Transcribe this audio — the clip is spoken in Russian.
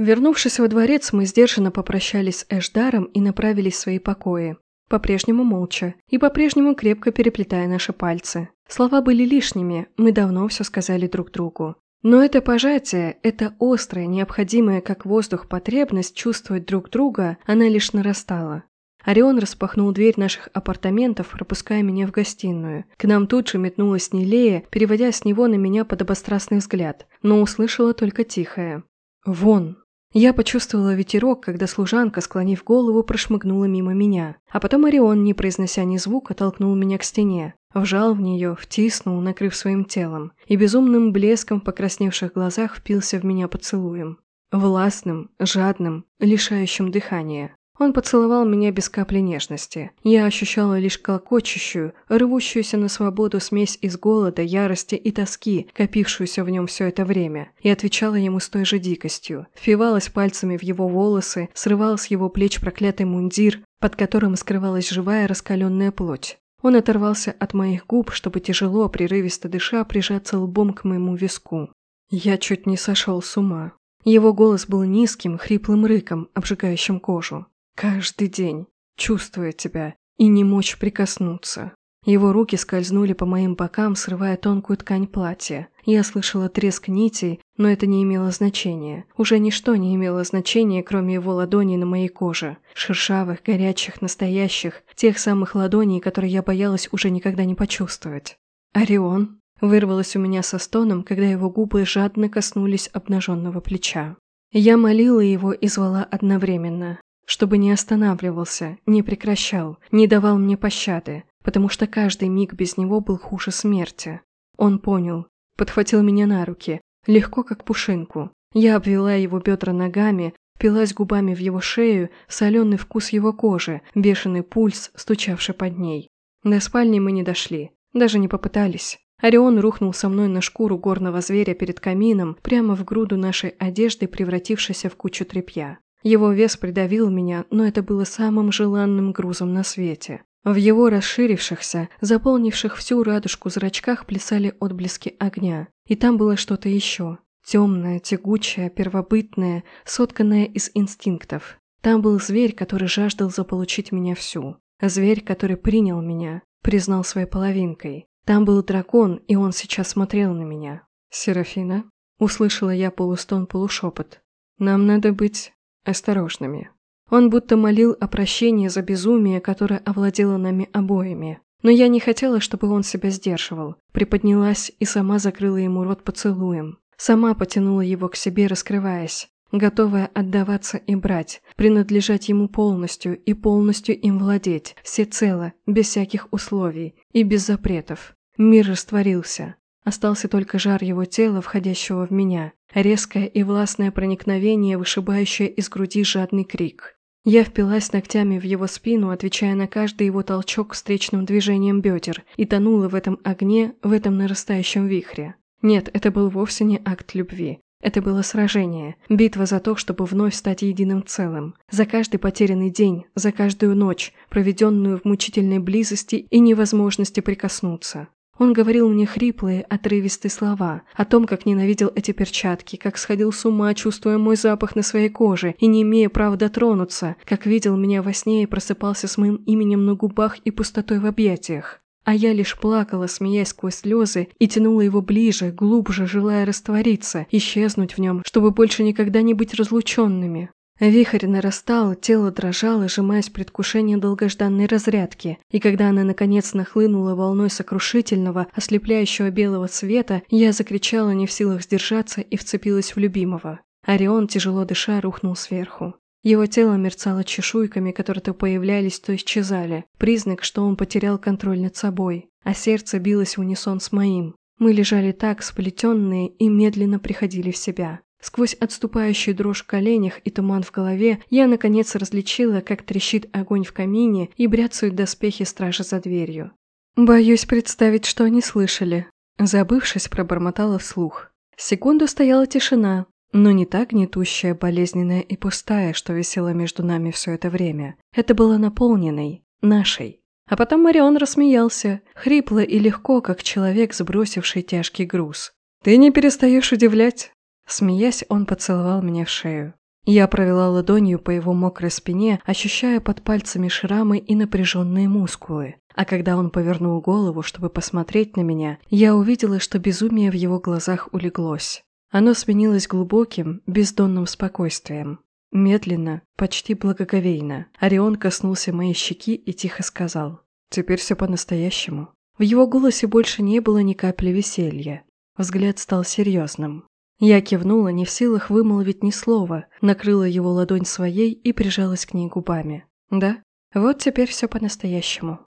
Вернувшись во дворец, мы сдержанно попрощались с Эшдаром и направились в свои покои. По-прежнему молча и по-прежнему крепко переплетая наши пальцы. Слова были лишними, мы давно все сказали друг другу. Но это пожатие, это острая, необходимая как воздух потребность чувствовать друг друга, она лишь нарастала. Орион распахнул дверь наших апартаментов, пропуская меня в гостиную. К нам тут же метнулась Нелея, переводя с него на меня подобострастный взгляд, но услышала только тихое. «Вон!» Я почувствовала ветерок, когда служанка, склонив голову, прошмыгнула мимо меня. А потом Орион, не произнося ни звука, толкнул меня к стене. Вжал в нее, втиснул, накрыв своим телом, и безумным блеском в покрасневших глазах впился в меня поцелуем. Властным, жадным, лишающим дыхания. Он поцеловал меня без капли нежности. Я ощущала лишь колокочущую, рвущуюся на свободу смесь из голода, ярости и тоски, копившуюся в нем все это время, и отвечала ему с той же дикостью. Впивалась пальцами в его волосы, срывал с его плеч проклятый мундир, под которым скрывалась живая раскаленная плоть. Он оторвался от моих губ, чтобы тяжело, прерывисто дыша, прижаться лбом к моему виску. Я чуть не сошел с ума. Его голос был низким, хриплым рыком, обжигающим кожу. Каждый день, чувствуя тебя и не мочь прикоснуться. Его руки скользнули по моим бокам, срывая тонкую ткань платья. Я слышала треск нитей, но это не имело значения. Уже ничто не имело значения, кроме его ладоней на моей коже. Шершавых, горячих, настоящих. Тех самых ладоней, которые я боялась уже никогда не почувствовать. «Орион?» Вырвалось у меня со стоном, когда его губы жадно коснулись обнаженного плеча. Я молила его и звала одновременно чтобы не останавливался, не прекращал, не давал мне пощады, потому что каждый миг без него был хуже смерти. Он понял, подхватил меня на руки, легко как пушинку. Я обвела его бедра ногами, впилась губами в его шею, соленый вкус его кожи, бешеный пульс, стучавший под ней. До спальни мы не дошли, даже не попытались. Орион рухнул со мной на шкуру горного зверя перед камином, прямо в груду нашей одежды, превратившейся в кучу тряпья. Его вес придавил меня, но это было самым желанным грузом на свете. В его расширившихся, заполнивших всю радужку зрачках плясали отблески огня. И там было что-то еще. Темное, тягучее, первобытное, сотканное из инстинктов. Там был зверь, который жаждал заполучить меня всю. Зверь, который принял меня, признал своей половинкой. Там был дракон, и он сейчас смотрел на меня. «Серафина?» Услышала я полустон-полушепот. «Нам надо быть осторожными. Он будто молил о прощении за безумие, которое овладело нами обоими. Но я не хотела, чтобы он себя сдерживал. Приподнялась и сама закрыла ему рот поцелуем. Сама потянула его к себе, раскрываясь, готовая отдаваться и брать, принадлежать ему полностью и полностью им владеть, всецело, без всяких условий и без запретов. Мир растворился. Остался только жар его тела, входящего в меня, резкое и властное проникновение, вышибающее из груди жадный крик. Я впилась ногтями в его спину, отвечая на каждый его толчок встречным движением бедер, и тонула в этом огне, в этом нарастающем вихре. Нет, это был вовсе не акт любви. Это было сражение, битва за то, чтобы вновь стать единым целым. За каждый потерянный день, за каждую ночь, проведенную в мучительной близости и невозможности прикоснуться. Он говорил мне хриплые, отрывистые слова о том, как ненавидел эти перчатки, как сходил с ума, чувствуя мой запах на своей коже и не имея права дотронуться, как видел меня во сне и просыпался с моим именем на губах и пустотой в объятиях. А я лишь плакала, смеясь сквозь слезы, и тянула его ближе, глубже, желая раствориться, исчезнуть в нем, чтобы больше никогда не быть разлученными. Вихрь нарастал, тело дрожало, сжимаясь в предвкушении долгожданной разрядки, и когда она наконец нахлынула волной сокрушительного, ослепляющего белого света, я закричала не в силах сдержаться и вцепилась в любимого. Орион, тяжело дыша, рухнул сверху. Его тело мерцало чешуйками, которые то появлялись, то исчезали. Признак, что он потерял контроль над собой. А сердце билось в унисон с моим. Мы лежали так, сплетенные, и медленно приходили в себя. Сквозь отступающую дрожь в коленях и туман в голове я наконец различила, как трещит огонь в камине и бряцают доспехи стражи за дверью. Боюсь представить, что они слышали. Забывшись, пробормотала вслух. Секунду стояла тишина, но не так гнетущая, болезненная и пустая, что висела между нами все это время. Это было наполненной, нашей. А потом Марион рассмеялся, хрипло и легко, как человек, сбросивший тяжкий груз. «Ты не перестаешь удивлять. Смеясь, он поцеловал меня в шею. Я провела ладонью по его мокрой спине, ощущая под пальцами шрамы и напряженные мускулы. А когда он повернул голову, чтобы посмотреть на меня, я увидела, что безумие в его глазах улеглось. Оно сменилось глубоким, бездонным спокойствием. Медленно, почти благоговейно, Орион коснулся моей щеки и тихо сказал «Теперь все по-настоящему». В его голосе больше не было ни капли веселья. Взгляд стал серьезным. Я кивнула, не в силах вымолвить ни слова, накрыла его ладонь своей и прижалась к ней губами. «Да, вот теперь все по-настоящему».